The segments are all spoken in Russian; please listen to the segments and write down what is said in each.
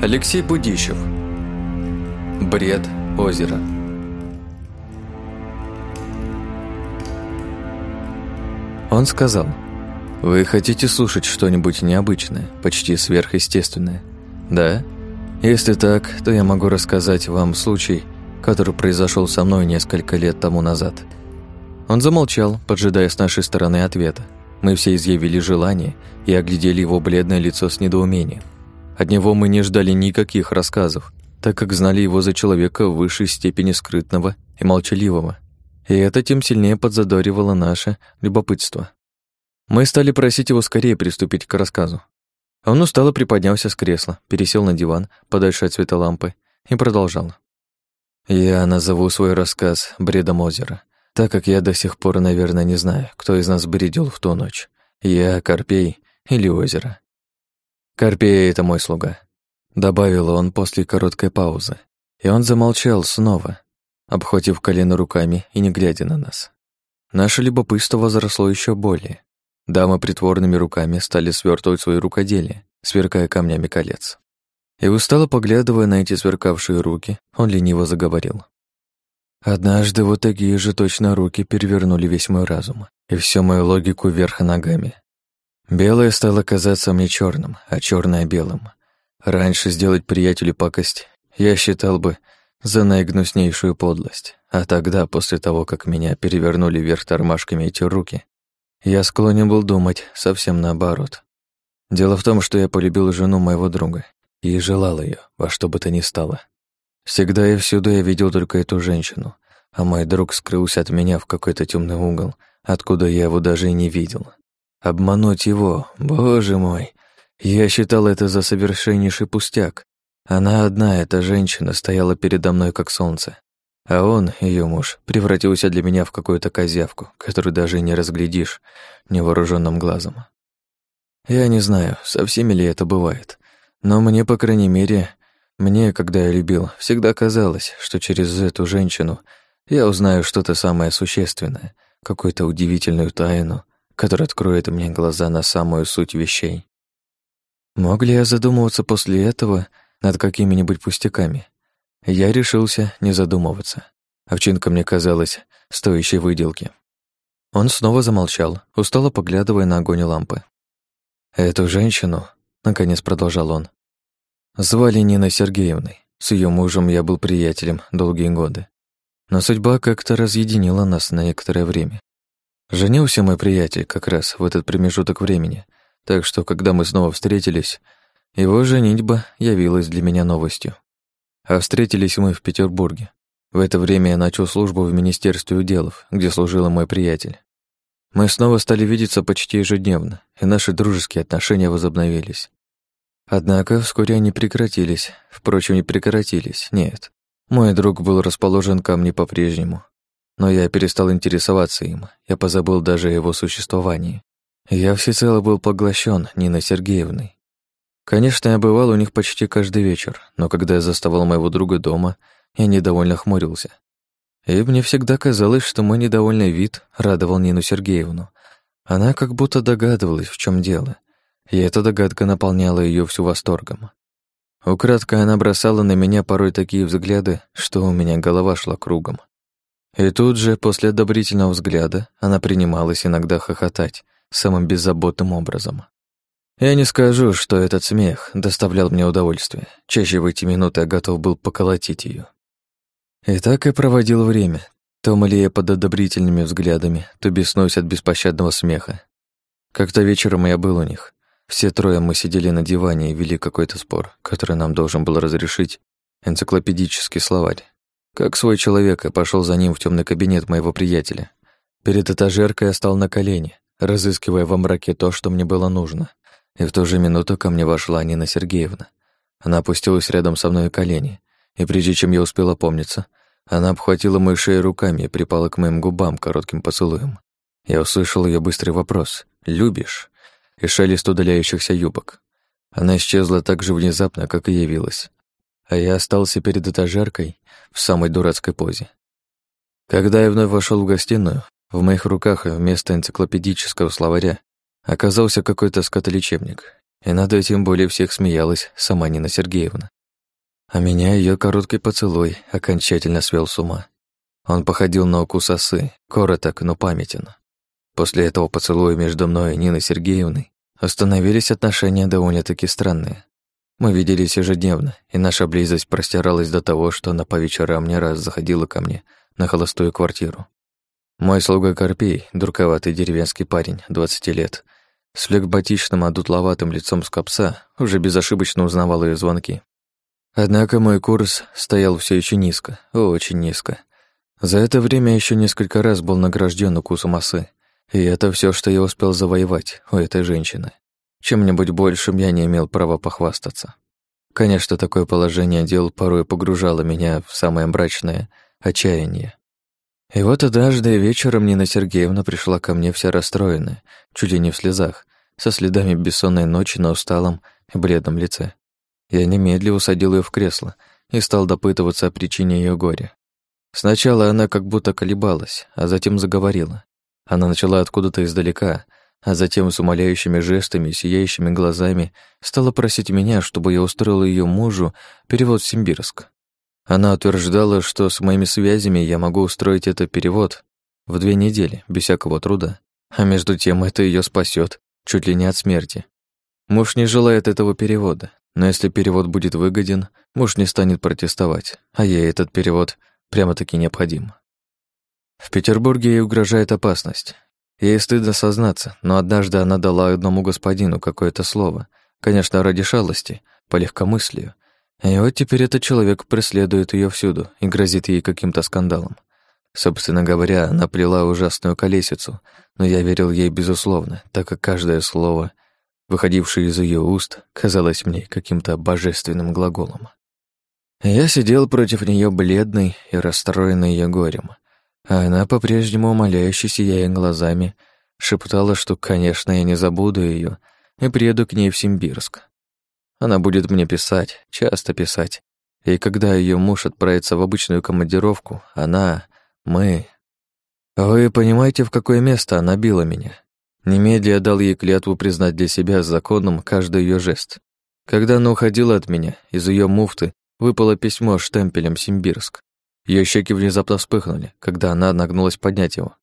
Алексей Будищев. Бред озера. Он сказал, «Вы хотите слушать что-нибудь необычное, почти сверхъестественное? Да? Если так, то я могу рассказать вам случай, который произошел со мной несколько лет тому назад». Он замолчал, поджидая с нашей стороны ответа. Мы все изъявили желание и оглядели его бледное лицо с недоумением. От него мы не ждали никаких рассказов, так как знали его за человека в высшей степени скрытного и молчаливого. И это тем сильнее подзадоривало наше любопытство. Мы стали просить его скорее приступить к рассказу. Он устало приподнялся с кресла, пересел на диван, подальше от света лампы, и продолжал. «Я назову свой рассказ «Бредом озера», так как я до сих пор, наверное, не знаю, кто из нас бредил в ту ночь. Я, Карпей или озеро. Карпей — это мой слуга», — добавил он после короткой паузы. И он замолчал снова, обхватив колено руками и не глядя на нас. Наше любопытство возросло еще более. Дамы притворными руками стали свертывать свои рукоделия, сверкая камнями колец. И устало поглядывая на эти сверкавшие руки, он лениво заговорил. Однажды вот такие же точно руки перевернули весь мой разум и всю мою логику вверх ногами. Белое стало казаться мне черным, а черное белым. Раньше сделать приятелю пакость я считал бы за наигнуснейшую подлость, а тогда, после того, как меня перевернули вверх тормашками эти руки, я склонен был думать совсем наоборот. Дело в том, что я полюбил жену моего друга и желал ее во что бы то ни стало. Всегда и всюду я видел только эту женщину, а мой друг скрылся от меня в какой-то темный угол, откуда я его даже и не видел. Обмануть его, боже мой. Я считал это за совершеннейший пустяк. Она одна, эта женщина, стояла передо мной как солнце. А он, ее муж, превратился для меня в какую-то козявку, которую даже не разглядишь невооруженным глазом. Я не знаю, со всеми ли это бывает, но мне, по крайней мере, мне, когда я любил, всегда казалось, что через эту женщину я узнаю что-то самое существенное, какую-то удивительную тайну, который откроет мне глаза на самую суть вещей. Мог ли я задумываться после этого над какими-нибудь пустяками? Я решился не задумываться. Овчинка мне казалась стоящей выделки. Он снова замолчал, устало поглядывая на огонь лампы. «Эту женщину», — наконец продолжал он, — «звали Нина Сергеевной. С ее мужем я был приятелем долгие годы. Но судьба как-то разъединила нас на некоторое время. Женился мой приятель как раз в этот промежуток времени, так что, когда мы снова встретились, его женитьба явилась для меня новостью. А встретились мы в Петербурге. В это время я начал службу в Министерстве уделов, где служил мой приятель. Мы снова стали видеться почти ежедневно, и наши дружеские отношения возобновились. Однако вскоре они прекратились. Впрочем, не прекратились, нет. Мой друг был расположен ко мне по-прежнему, но я перестал интересоваться им, я позабыл даже о его существовании. Я всецело был поглощен Ниной Сергеевной. Конечно, я бывал у них почти каждый вечер, но когда я заставал моего друга дома, я недовольно хмурился. И мне всегда казалось, что мой недовольный вид радовал Нину Сергеевну. Она как будто догадывалась, в чем дело, и эта догадка наполняла ее всю восторгом. Украдко она бросала на меня порой такие взгляды, что у меня голова шла кругом. И тут же, после одобрительного взгляда, она принималась иногда хохотать самым беззаботным образом. Я не скажу, что этот смех доставлял мне удовольствие. Чаще в эти минуты я готов был поколотить ее. И так и проводил время, то млея под одобрительными взглядами, то беснуясь от беспощадного смеха. Как-то вечером я был у них. Все трое мы сидели на диване и вели какой-то спор, который нам должен был разрешить энциклопедический словарь. Как свой человек, я пошел за ним в темный кабинет моего приятеля. Перед этажеркой я стал на колени, разыскивая во мраке то, что мне было нужно. И в ту же минуту ко мне вошла Нина Сергеевна. Она опустилась рядом со мной колени, и прежде чем я успел опомниться, она обхватила мою шею руками и припала к моим губам коротким поцелуем. Я услышал ее быстрый вопрос «Любишь?» и шелест удаляющихся юбок. Она исчезла так же внезапно, как и явилась а я остался перед этажеркой в самой дурацкой позе. Когда я вновь вошел в гостиную, в моих руках вместо энциклопедического словаря оказался какой-то скотолечебник. И над этим более всех смеялась сама Нина Сергеевна. А меня ее короткий поцелуй окончательно свел с ума. Он походил на укус осы, короток, но памятен. После этого поцелуя между мной и Ниной Сергеевной остановились отношения довольно-таки странные. Мы виделись ежедневно, и наша близость простиралась до того, что она по вечерам не раз заходила ко мне на холостую квартиру. Мой слуга Карпей, дурковатый деревенский парень, 20 лет, с флегботичным, одутловатым лицом скопса, уже безошибочно узнавал ее звонки. Однако мой курс стоял все еще низко, очень низко. За это время еще несколько раз был награжден укусом осы, и это все, что я успел завоевать у этой женщины. Чем-нибудь большим я не имел права похвастаться. Конечно, такое положение дел порой погружало меня в самое мрачное отчаяние. И вот однажды вечером Нина Сергеевна пришла ко мне вся расстроенная, чуть ли не в слезах, со следами бессонной ночи на усталом и бледном лице. Я немедленно усадил ее в кресло и стал допытываться о причине ее горя. Сначала она как будто колебалась, а затем заговорила. Она начала откуда-то издалека, а затем с умоляющими жестами и сияющими глазами стала просить меня, чтобы я устроил ее мужу перевод в Симбирск. Она утверждала, что с моими связями я могу устроить этот перевод в две недели, без всякого труда. А между тем это ее спасет, чуть ли не от смерти. Муж не желает этого перевода, но если перевод будет выгоден, муж не станет протестовать, а ей этот перевод прямо-таки необходим. В Петербурге ей угрожает опасность, Ей стыдно сознаться, но однажды она дала одному господину какое-то слово, конечно, ради шалости, по легкомыслию. И вот теперь этот человек преследует ее всюду и грозит ей каким-то скандалом. Собственно говоря, она плела ужасную колесицу, но я верил ей безусловно, так как каждое слово, выходившее из ее уст, казалось мне каким-то божественным глаголом. Я сидел против нее бледный и расстроенный ее горем, а она, по-прежнему умоляюще сияя глазами, шептала, что, конечно, я не забуду ее и приеду к ней в Симбирск. Она будет мне писать, часто писать. И когда ее муж отправится в обычную командировку, она, мы... Вы понимаете, в какое место она била меня? Немедля дал ей клятву признать для себя законным каждый ее жест. Когда она уходила от меня, из ее муфты выпало письмо штемпелем «Симбирск». Ее щеки внезапно вспыхнули, когда она нагнулась поднять его.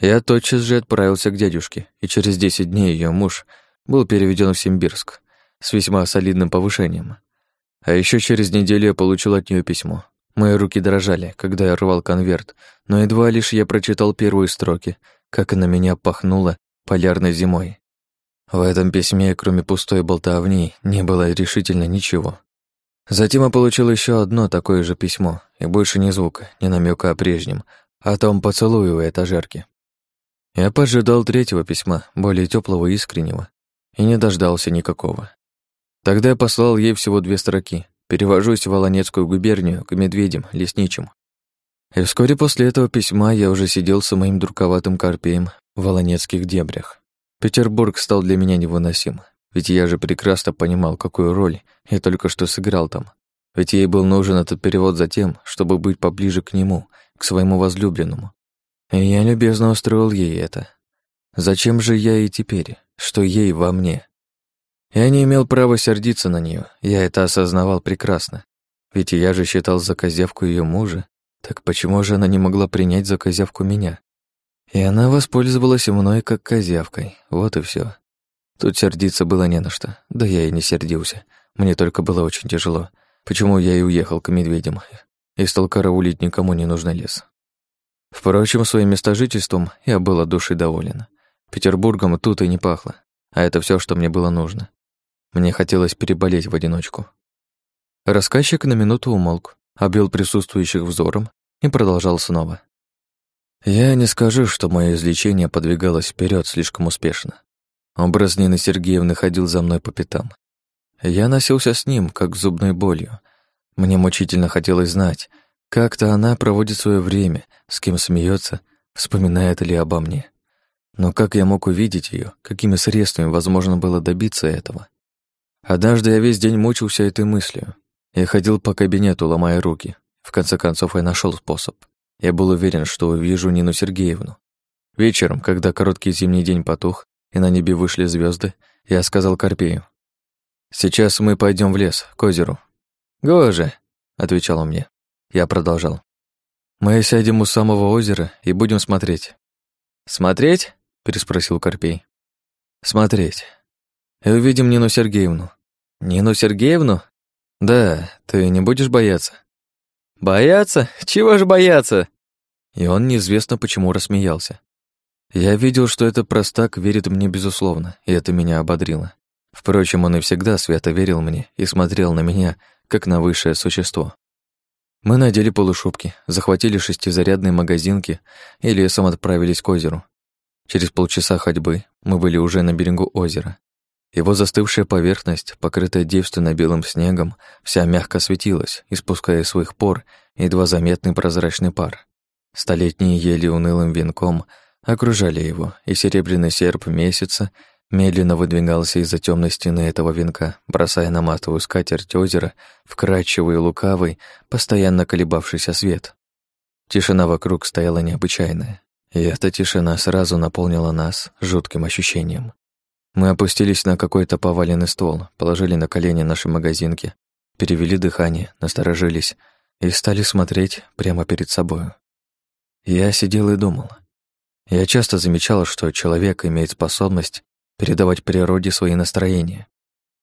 Я тотчас же отправился к дядюшке, и через десять дней ее муж был переведен в Симбирск с весьма солидным повышением. А еще через неделю я получил от нее письмо. Мои руки дрожали, когда я рвал конверт, но едва лишь я прочитал первые строки, как на меня пахнуло полярной зимой. В этом письме, кроме пустой болтовни, не было решительно ничего. Затем я получил еще одно такое же письмо, и больше ни звука, ни намека о прежнем, о том поцелую в этажерке. Я поджидал третьего письма, более теплого и искреннего, и не дождался никакого. Тогда я послал ей всего две строки. Перевожусь в Волонецкую губернию к медведям, лесничим. И вскоре после этого письма я уже сидел с моим дурковатым карпеем в Волонецких дебрях. Петербург стал для меня невыносим. Ведь я же прекрасно понимал, какую роль я только что сыграл там. Ведь ей был нужен этот перевод за тем, чтобы быть поближе к нему, к своему возлюбленному. И я любезно устроил ей это. Зачем же я и теперь? Что ей во мне? Я не имел права сердиться на нее, я это осознавал прекрасно. Ведь я же считал за козявку ее мужа, так почему же она не могла принять за козявку меня? И она воспользовалась мной как козявкой, вот и все. Тут сердиться было не на что. Да я и не сердился. Мне только было очень тяжело. Почему я и уехал к медведям и стал караулить никому не нужный лес. Впрочем, своим местожительством я был от души доволен. Петербургом тут и не пахло, а это все, что мне было нужно. Мне хотелось переболеть в одиночку. Рассказчик на минуту умолк, обвел присутствующих взором и продолжал снова. Я не скажу, что мое излечение подвигалось вперед слишком успешно. Образ Нины Сергеевны ходил за мной по пятам. Я носился с ним, как зубной болью. Мне мучительно хотелось знать, как-то она проводит свое время, с кем смеется, вспоминает ли обо мне. Но как я мог увидеть ее, какими средствами возможно было добиться этого? Однажды я весь день мучился этой мыслью. Я ходил по кабинету, ломая руки. В конце концов, я нашел способ. Я был уверен, что увижу Нину Сергеевну. Вечером, когда короткий зимний день потух, и на небе вышли звезды, я сказал Карпею, Сейчас мы пойдем в лес, к озеру. Гоже, отвечал он мне. Я продолжал. Мы сядем у самого озера и будем смотреть. Смотреть? переспросил Карпей. Смотреть. И увидим Нину Сергеевну. Нину Сергеевну? Да, ты не будешь бояться. Бояться? Чего же бояться? И он неизвестно почему рассмеялся. Я видел, что этот простак верит мне безусловно, и это меня ободрило. Впрочем, он и всегда свято верил мне и смотрел на меня, как на высшее существо. Мы надели полушубки, захватили шестизарядные магазинки и лесом отправились к озеру. Через полчаса ходьбы мы были уже на берегу озера. Его застывшая поверхность, покрытая девственно-белым снегом, вся мягко светилась, испуская из своих пор едва заметный прозрачный пар. Столетние ели унылым венком окружали его, и серебряный серп месяца медленно выдвигался из-за темной стены этого венка, бросая на матовую скатерть озера вкрадчивый и лукавый, постоянно колебавшийся свет. Тишина вокруг стояла необычайная, и эта тишина сразу наполнила нас жутким ощущением. Мы опустились на какой-то поваленный стол, положили на колени наши магазинки, перевели дыхание, насторожились и стали смотреть прямо перед собою. Я сидел и думал. Я часто замечал, что человек имеет способность передавать природе свои настроения.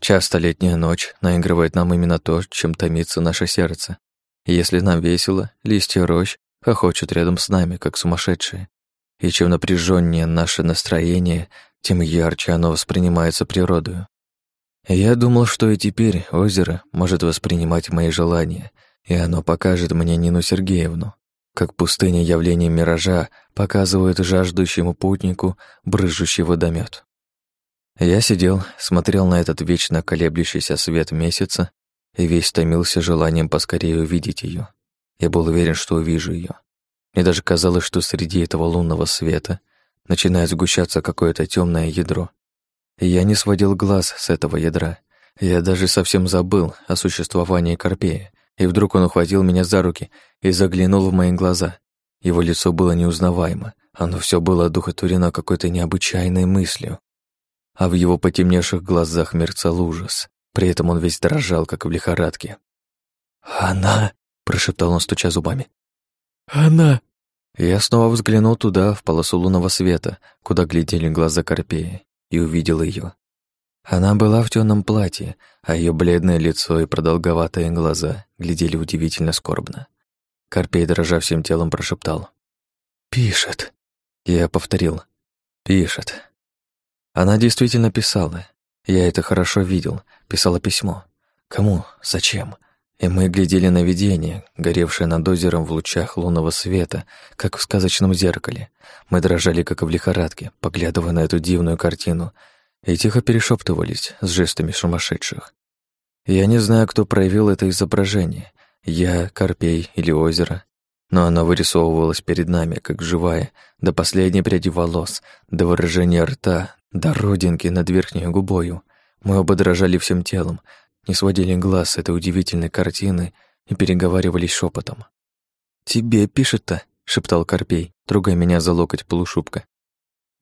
Часто летняя ночь наигрывает нам именно то, чем томится наше сердце. И если нам весело, листья рощ хохочут рядом с нами, как сумасшедшие. И чем напряженнее наше настроение, тем ярче оно воспринимается природою. Я думал, что и теперь озеро может воспринимать мои желания, и оно покажет мне Нину Сергеевну, как пустыня явления миража показывает жаждущему путнику брыжущий водомет. Я сидел, смотрел на этот вечно колеблющийся свет месяца и весь томился желанием поскорее увидеть ее. Я был уверен, что увижу ее. Мне даже казалось, что среди этого лунного света начинает сгущаться какое-то темное ядро. И я не сводил глаз с этого ядра. Я даже совсем забыл о существовании Карпея, и вдруг он ухватил меня за руки и заглянул в мои глаза. Его лицо было неузнаваемо, оно все было одухотворено какой-то необычайной мыслью. А в его потемневших глазах мерцал ужас. При этом он весь дрожал, как в лихорадке. «Она!» — прошептал он, стуча зубами. «Она!» Я снова взглянул туда, в полосу лунного света, куда глядели глаза Карпея, и увидел ее. Она была в темном платье, а ее бледное лицо и продолговатые глаза глядели удивительно скорбно. Карпей, дрожа всем телом, прошептал. «Пишет». Я повторил. «Пишет». Она действительно писала. Я это хорошо видел. Писала письмо. Кому? Зачем? И мы глядели на видение, горевшее над озером в лучах лунного света, как в сказочном зеркале. Мы дрожали, как в лихорадке, поглядывая на эту дивную картину, и тихо перешептывались с жестами сумасшедших. Я не знаю, кто проявил это изображение, я, Карпей или озеро, но оно вырисовывалось перед нами, как живая, до последней пряди волос, до выражения рта, до родинки над верхней губою. Мы оба дрожали всем телом, не сводили глаз с этой удивительной картины и переговаривались шепотом. «Тебе пишет-то?» — шептал Карпей, трогая меня за локоть полушубка.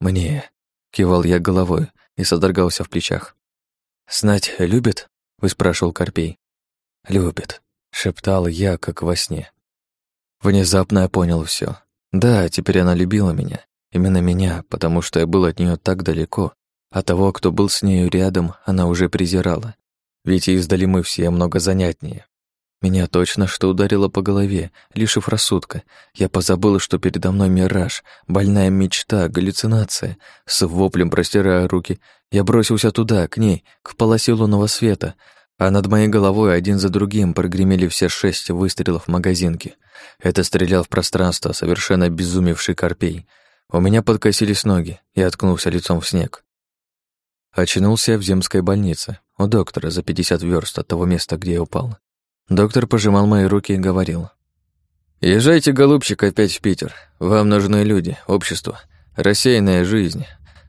«Мне», — кивал я головой и содрогался в плечах. «Знать любит?» — выспрашивал Карпей. «Любит», — шептал я, как во сне. Внезапно я понял все. Да, теперь она любила меня. Именно меня, потому что я был от нее так далеко, а того, кто был с нею рядом, она уже презирала. Ведь издали мы все много занятнее. Меня точно что ударило по голове, лишив рассудка. Я позабыла, что передо мной мираж, больная мечта, галлюцинация. С воплем простирая руки, я бросился туда, к ней, к полосе лунного света, а над моей головой один за другим прогремели все шесть выстрелов магазинки. Это стрелял в пространство совершенно безумевший Карпей. У меня подкосились ноги, я откнулся лицом в снег. Очнулся я в земской больнице, у доктора за 50 верст от того места, где я упал. Доктор пожимал мои руки и говорил. «Езжайте, голубчик, опять в Питер. Вам нужны люди, общество, рассеянная жизнь.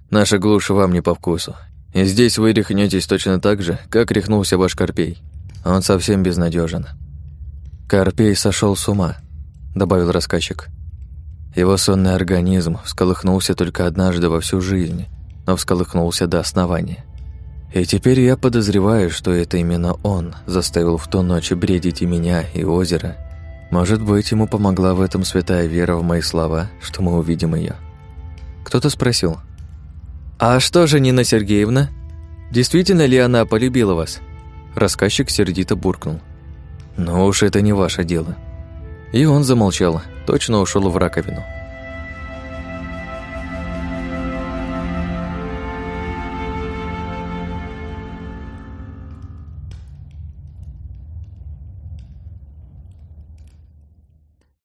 Наша глушь вам не по вкусу. И здесь вы рехнетесь точно так же, как рехнулся ваш Карпей. Он совсем безнадежен. «Карпей сошел с ума», — добавил рассказчик. Его сонный организм всколыхнулся только однажды во всю жизнь, но всколыхнулся до основания. И теперь я подозреваю, что это именно он заставил в ту ночь бредить и меня, и озеро. Может быть, ему помогла в этом святая вера в мои слова, что мы увидим ее. Кто-то спросил. «А что же Нина Сергеевна? Действительно ли она полюбила вас?» Рассказчик сердито буркнул. «Ну уж это не ваше дело». И он замолчал, точно ушел в раковину.